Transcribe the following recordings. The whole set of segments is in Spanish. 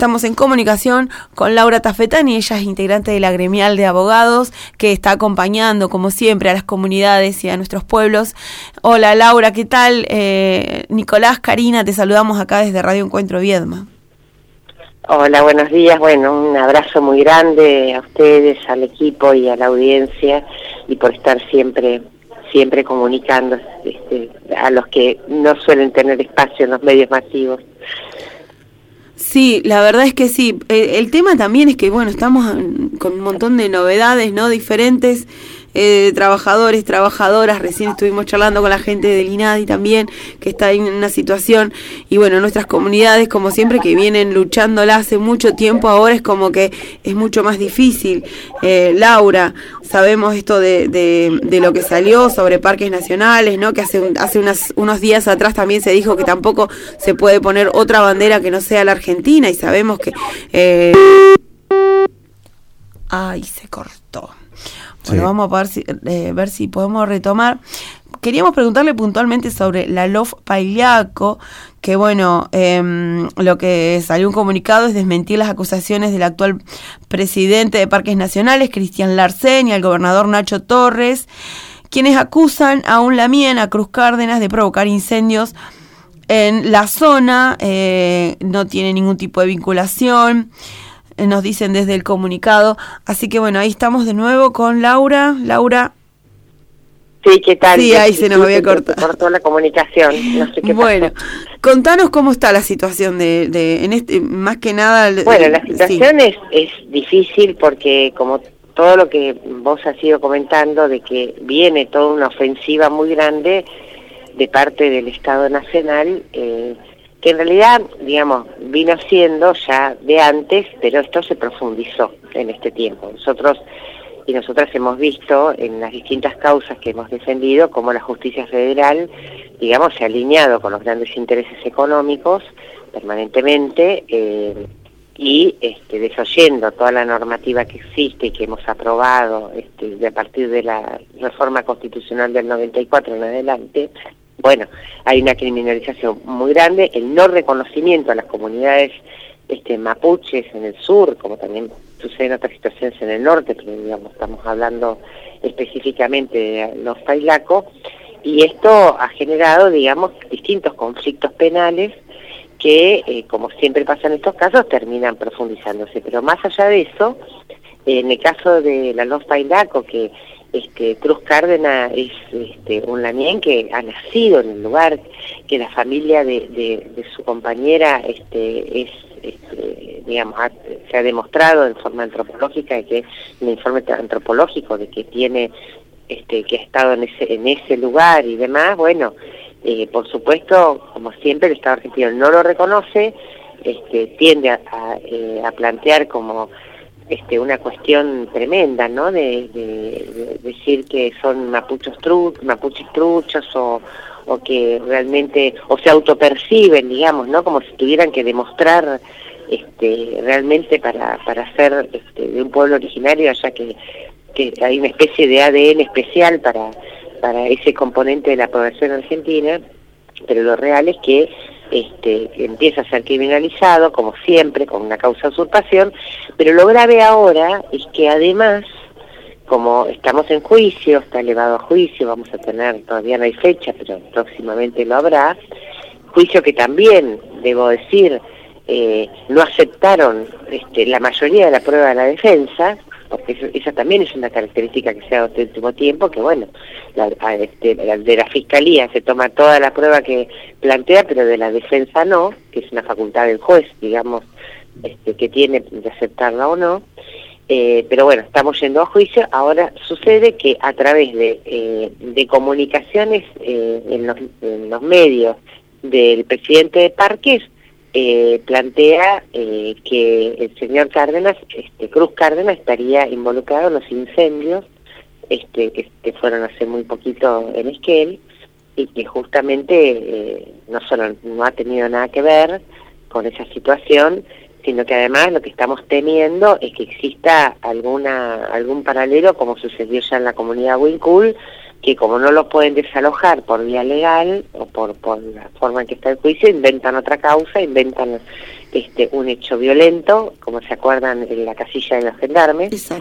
estamos en comunicación con Laura Tafetani, ella es integrante de la gremial de abogados que está acompañando, como siempre, a las comunidades y a nuestros pueblos. Hola Laura, ¿qué tal? Eh, Nicolás, Karina, te saludamos acá desde Radio Encuentro Viedma. Hola, buenos días. Bueno, un abrazo muy grande a ustedes, al equipo y a la audiencia y por estar siempre siempre comunicando este, a los que no suelen tener espacio en los medios masivos. Sí, la verdad es que sí. El, tema también es que, bueno, estamos con un montón de novedades, ¿no? Diferentes eh, trabajadores, trabajadoras. Recién estuvimos charlando con la gente del INADI también, que está en una situación. Y bueno, nuestras comunidades, como siempre, que vienen luchándola hace mucho tiempo, ahora es como que es mucho más difícil. Eh, Laura, sabemos esto de, de, lo que salió sobre parques nacionales, ¿no? Que hace, hace unas, unos días atrás también se dijo que tampoco se puede poner otra bandera que no sea la Argentina y sabemos que... Eh... Ay, se cortó. Bueno, vamos a ver si, eh, ver si podemos retomar. Queríamos preguntarle puntualmente sobre la LOF Pailiaco, que bueno, em, lo que salió un comunicado es desmentir las acusaciones del actual presidente de Parques Nacionales, Cristian Larsen, y al gobernador Nacho Torres, quienes acusan a un Lamien, a Cruz Cárdenas, de provocar incendios en la zona, eh, no tiene ningún tipo de vinculación. Nos dicen desde el comunicado. Así que bueno, ahí estamos de nuevo con Laura. Laura. Sí, ¿qué tal? Sí, ahí se nos había cortado. Cortó la comunicación. No sé qué bueno, contanos cómo está la situación de, de en este, más que nada. Bueno, la situación es, es difícil porque como todo lo que vos has ido comentando de que viene toda una ofensiva muy grande de parte del Estado Nacional, eh, que en realidad, digamos, vino siendo ya de antes, pero esto se profundizó en este tiempo. Nosotros y nosotras hemos visto en las distintas causas que hemos defendido cómo la justicia federal, digamos, se ha alineado con los grandes intereses económicos permanentemente eh, y este, desoyendo toda la normativa que existe y que hemos aprobado este, a partir de la reforma constitucional del 94 en adelante, bueno, hay una criminalización muy grande, el no reconocimiento a las comunidades este, mapuches en el sur, como también sucede en otras situaciones en el norte, pero digamos, estamos hablando específicamente de los pailacos, y esto ha generado, digamos, distintos conflictos penales que, eh, como siempre pasa en estos casos, terminan profundizándose. Pero más allá de eso, en el caso de la Los Pailaco, que este, Cruz Cárdenas es este, un lamien que ha nacido en el lugar, que la familia de, su compañera este, es, este, digamos, se ha demostrado en forma antropológica, que un informe antropológico de que tiene, este, que ha estado en ese, en ese lugar y demás, bueno, eh, por supuesto, como siempre, el Estado argentino no lo reconoce, este, tiende a, a eh, plantear como este, una cuestión tremenda, ¿no? De, decir que son mapuchos tru, mapuches truchos o, o que realmente, o se autoperciben, digamos, ¿no? Como si tuvieran que demostrar este, realmente para, para ser este, de un pueblo originario, ya que, que hay una especie de ADN especial para, para ese componente de la población argentina, pero lo real es que este, empieza a ser criminalizado, como siempre, con una causa de usurpación, pero lo grave ahora es que además, como estamos en juicio, está elevado a juicio, vamos a tener, todavía no hay fecha, pero próximamente lo habrá, juicio que también, debo decir, eh, no aceptaron este, la mayoría de la prueba de la defensa, porque esa también es una característica que se ha dado este último tiempo, que bueno, este, la, de la Fiscalía se toma toda la prueba que plantea, pero de la defensa no, que es una facultad del juez, digamos, este, que tiene de aceptarla o no. Eh, pero bueno, estamos yendo a juicio. Ahora sucede que a través de, eh, de comunicaciones eh, en los medios del presidente de Parques, eh, plantea eh, que el señor Cárdenas, este, Cruz Cárdenas, estaría involucrado en los incendios este, que, fueron hace muy poquito en Esquel y que justamente eh, no solo no ha tenido nada que ver con esa situación, sino que además lo que estamos temiendo es que exista alguna algún paralelo, como sucedió ya en la comunidad Wincul, que como no lo pueden desalojar por vía legal o por, por la forma en que está el juicio, inventan otra causa, inventan este un hecho violento, como se acuerdan en la casilla de los gendarmes,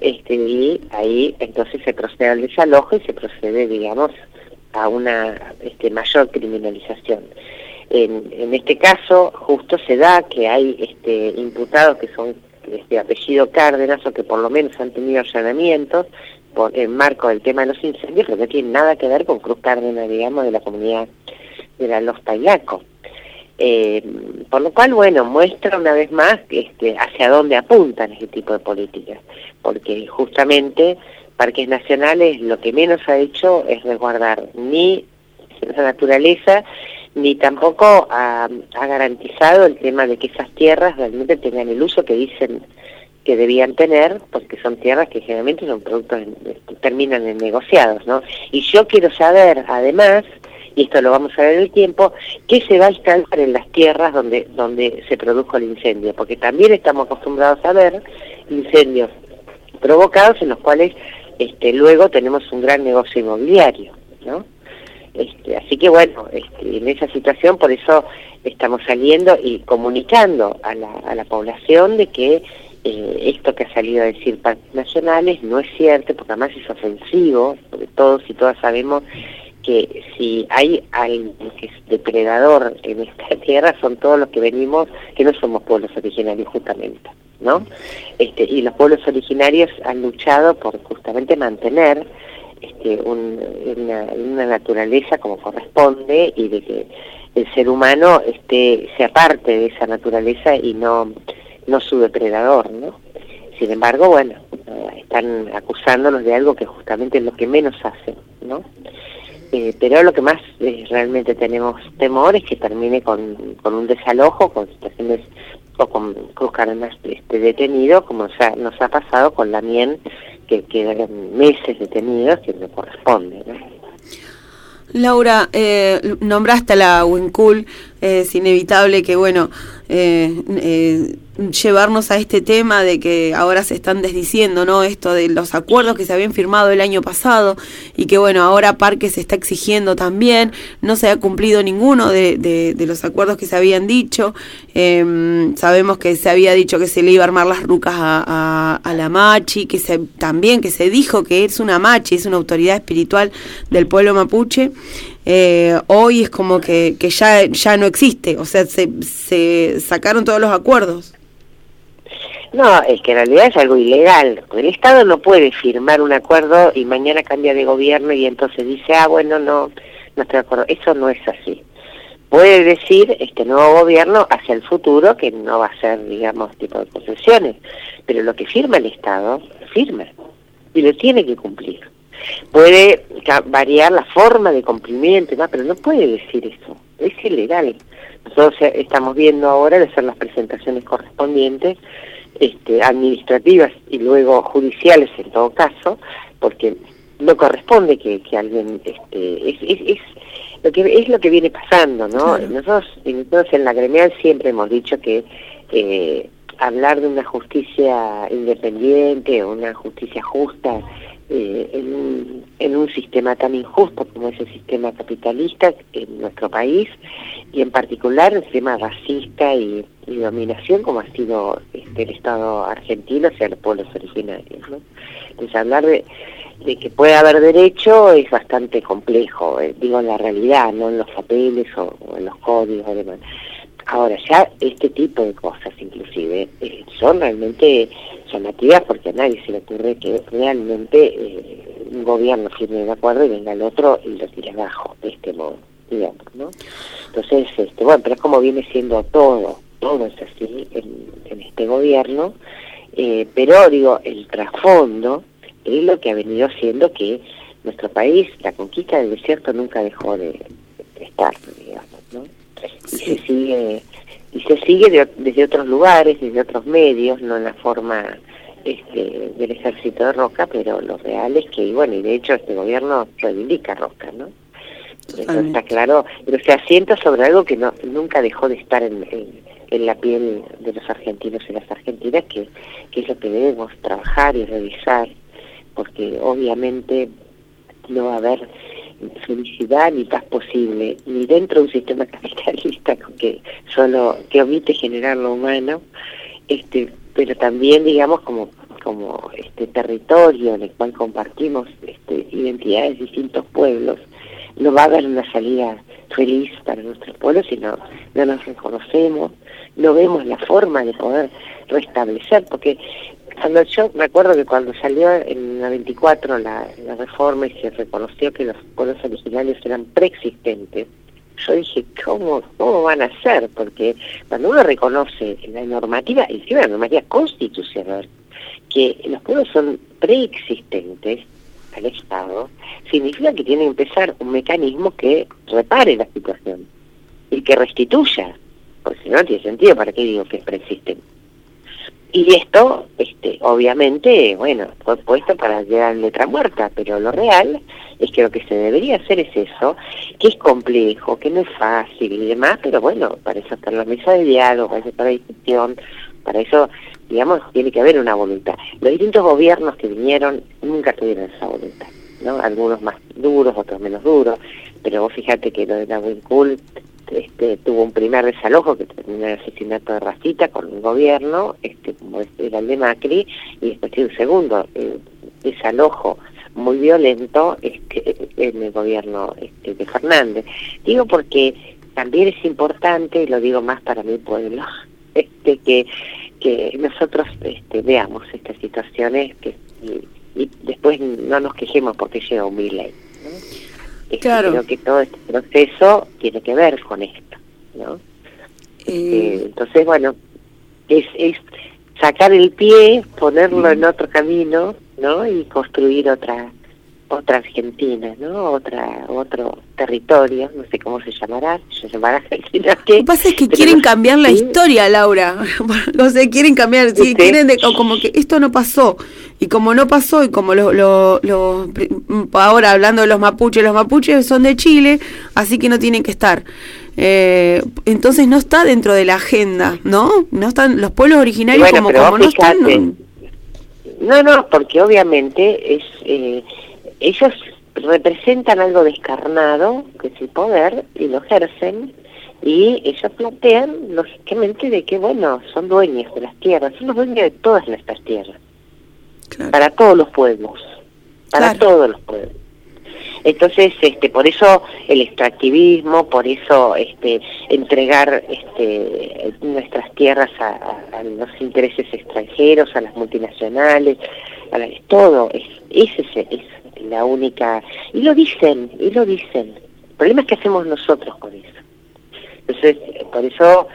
este y ahí entonces se procede al desalojo y se procede, digamos, a una este, mayor criminalización. En, en este caso, justo se da que hay este, imputados que son este apellido Cárdenas o que por lo menos han tenido allanamientos por el marco del tema de los incendios, pero no tiene nada que ver con Cruz Cárdenas, digamos, de la comunidad de la Los Pailacos. Eh, por lo cual, bueno, muestra una vez más este, hacia dónde apuntan ese tipo de políticas, porque justamente Parques Nacionales lo que menos ha hecho es resguardar ni la naturaleza, ni tampoco ha garantizado el tema de que esas tierras realmente tengan el uso que dicen que debían tener, porque son tierras que generalmente son productos, terminan en negociados, ¿no? Y yo quiero saber, además, y esto lo vamos a ver en el tiempo, qué se va a instalar en las tierras donde, donde se produjo el incendio, porque también estamos acostumbrados a ver incendios provocados en los cuales este, luego tenemos un gran negocio inmobiliario, ¿no? Este, así que bueno, este, en esa situación por eso estamos saliendo y comunicando a la, a la población de que eh, esto que ha salido a decir parques nacionales no es cierto, porque además es ofensivo, porque todos y todas sabemos que si hay alguien que es depredador en esta tierra son todos los que venimos, que no somos pueblos originarios justamente, ¿no? Este, y los pueblos originarios han luchado por justamente mantener este, una, una, naturaleza como corresponde y de que el ser humano este, sea parte de esa naturaleza y no no su depredador, ¿no? Sin embargo, bueno, eh, están acusándonos de algo que justamente es lo que menos hacen, ¿no? Eh, pero lo que más eh, realmente tenemos temor es que termine con, con un desalojo, con situaciones o con Cruz Cárdenas este, detenido, como nos ha pasado con la MIEN, que quedan meses detenidos, que no corresponde, ¿no? Laura, eh, nombraste a la Wincul, es inevitable que, bueno, eh, eh, llevarnos a este tema de que ahora se están desdiciendo, ¿no? Esto de los acuerdos que se habían firmado el año pasado y que, bueno, ahora Parque se está exigiendo también, no se ha cumplido ninguno de, de, los acuerdos que se habían dicho. Em, sabemos que se había dicho que se le iba a armar las rucas a, a, la Machi, que se, también que se dijo que es una Machi, es una autoridad espiritual del pueblo mapuche. Eh, hoy es como que, que ya, ya no existe, o sea, se, se sacaron todos los acuerdos. No, es que en realidad es algo ilegal. El Estado no puede firmar un acuerdo y mañana cambia de gobierno y entonces dice, ah, bueno, no, no estoy de acuerdo. Eso no es así. Puede decir este nuevo gobierno hacia el futuro que no va a ser, digamos, tipo de posesiones, pero lo que firma el Estado, firma y lo tiene que cumplir. Puede variar la forma de cumplimiento, pero no puede decir eso. Es ilegal. Nosotros estamos viendo ahora de hacer las presentaciones correspondientes, este, administrativas y luego judiciales en todo caso, porque no corresponde que, que alguien este, es, es, lo que es lo que viene pasando, ¿no? Nosotros, nosotros en la gremial siempre hemos dicho que eh, hablar de una justicia independiente una justicia justa eh, en, un, en un sistema tan injusto como es el sistema capitalista en nuestro país y en particular el sistema racista y, dominación como ha sido este, el Estado argentino hacia los pueblos originarios. ¿no? Entonces hablar de, de que puede haber derecho es bastante complejo, eh, digo en la realidad, no en los papeles o, en los códigos y demás. Ahora, ya este tipo de cosas inclusive eh, son realmente llamativas porque a nadie se le ocurre que realmente eh, un gobierno firme un acuerdo y venga el otro y lo tire abajo de este modo, digamos, ¿no? Entonces, este, bueno, pero es como viene siendo todo, todo es así en, este gobierno, eh, pero digo, el trasfondo es lo que ha venido siendo que nuestro país, la conquista del desierto nunca dejó de, estar, Y se sigue y se sigue desde otros lugares, desde otros medios, no en la forma este, del ejército de Roca, pero lo real es que, bueno, y de hecho este gobierno reivindica Roca, ¿no? Eso está claro, pero se asienta sobre algo que no nunca dejó de estar en, en, la piel de los argentinos y las argentinas, que, que es lo que debemos trabajar y revisar, porque obviamente no va a haber felicidad ni paz posible, ni dentro de un sistema capitalista que solo que omite generar lo humano, este, pero también digamos como como este territorio en el cual compartimos este, identidades de distintos pueblos, no va a haber una salida feliz para nuestros pueblos si no, no nos reconocemos, no vemos la forma de poder restablecer, porque cuando yo me acuerdo que cuando salió en la 24 la, la reforma y se reconoció que los pueblos originarios eran preexistentes, yo dije, ¿cómo, ¿cómo van a ser? Porque cuando uno reconoce la normativa, si la normativa constitucional, que los pueblos son preexistentes al Estado, significa que tiene que empezar un mecanismo que repare la situación y que restituya, porque si no tiene sentido, ¿para qué digo que es preexistente? Y esto, este, obviamente, bueno, fue puesto para llegar letra muerta, pero lo real es que lo que se debería hacer es eso, que es complejo, que no es fácil y demás, pero bueno, para eso está la mesa de diálogo, para eso está la discusión, para eso, digamos, tiene que haber una voluntad. Los distintos gobiernos que vinieron nunca tuvieron esa voluntad, ¿no? Algunos más duros, otros menos duros, pero vos fíjate que lo de la Wincul este, tuvo un primer desalojo que terminó el asesinato de Racita con el gobierno, este, como era el de Macri, y después un segundo eh, desalojo muy violento este, en el gobierno este, de Fernández. Digo porque también es importante, y lo digo más para mi pueblo, este, que, que nosotros este, veamos estas situaciones que, y, después no nos quejemos porque llega un ley. Claro. Creo que todo este proceso tiene que ver con esto, ¿no? Eh, eh, entonces, bueno, es, es sacar el pie, ponerlo en otro camino, ¿no? Y construir otra otra Argentina, ¿no? Otra, otro territorio, no sé cómo se llamará, se llamará Argentina. Lo que pasa es que quieren cambiar la historia, Laura. o sea, quieren cambiar, sí, quieren de, como que esto no pasó. Y como no pasó, y como lo, lo, ahora hablando de los mapuches, los mapuches son de Chile, así que no tienen que estar. Eh, entonces no está dentro de la agenda, ¿no? No están los pueblos originarios como, como no están. No, no, porque obviamente es eh, ellos representan algo descarnado, que es el poder, y lo ejercen, y ellos plantean, lógicamente, de que, bueno, son dueños de las tierras, son los dueños de todas nuestras tierras, para todos los pueblos, para todos los pueblos. Entonces, este, por eso el extractivismo, por eso este, entregar este, nuestras tierras a, los intereses extranjeros, a las multinacionales, a todo, es, ese es la única... Y lo dicen, y lo dicen. El problema es que hacemos nosotros con eso. Entonces, por eso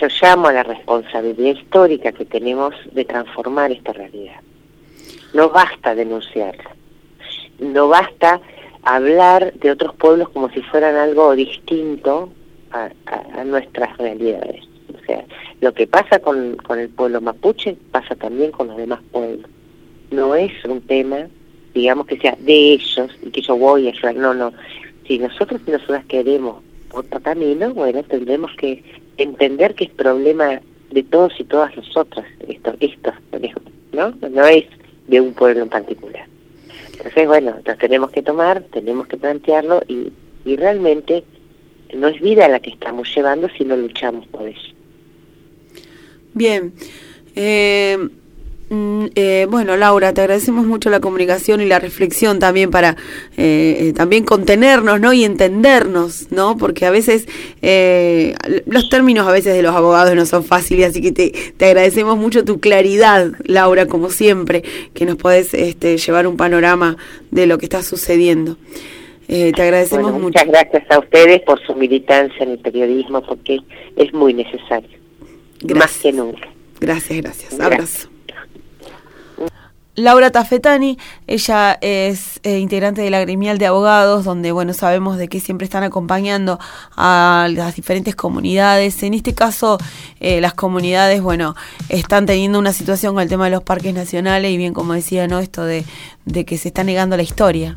yo llamo a la responsabilidad histórica que tenemos de transformar esta realidad. No basta denunciarla. No basta hablar de otros pueblos como si fueran algo distinto a, nuestras realidades. O sea, lo que pasa con, con el pueblo mapuche pasa también con los demás pueblos. No es un tema digamos que sea de ellos y que yo voy a ayudar, no, no. Si nosotros y nosotras queremos otro camino, bueno, tendremos que entender que es problema de todos y todas nosotras, esto, esto, ¿no? No es de un pueblo en particular. Entonces, bueno, nos tenemos que tomar, tenemos que plantearlo y, y realmente no es vida la que estamos llevando si no luchamos por eso. Bien. Eh, eh, bueno, Laura, te agradecemos mucho la comunicación y la reflexión también para eh, eh, también contenernos, ¿no? Y entendernos, ¿no? Porque a veces los términos a veces de los abogados no son fáciles, así que te, te, agradecemos mucho tu claridad, Laura, como siempre, que nos podés este, llevar un panorama de lo que está sucediendo. te agradecemos mucho. Muchas gracias a ustedes por su militancia en el periodismo, porque es muy necesario, más que nunca. Gracias, gracias. Abrazo. Laura Tafetani, ella es eh, integrante de la gremial de abogados, donde bueno sabemos de que siempre están acompañando a las diferentes comunidades. En este caso, eh, las comunidades, bueno, están teniendo una situación con el tema de los parques nacionales y bien como decía, ¿no? Esto de, de que se está negando la historia.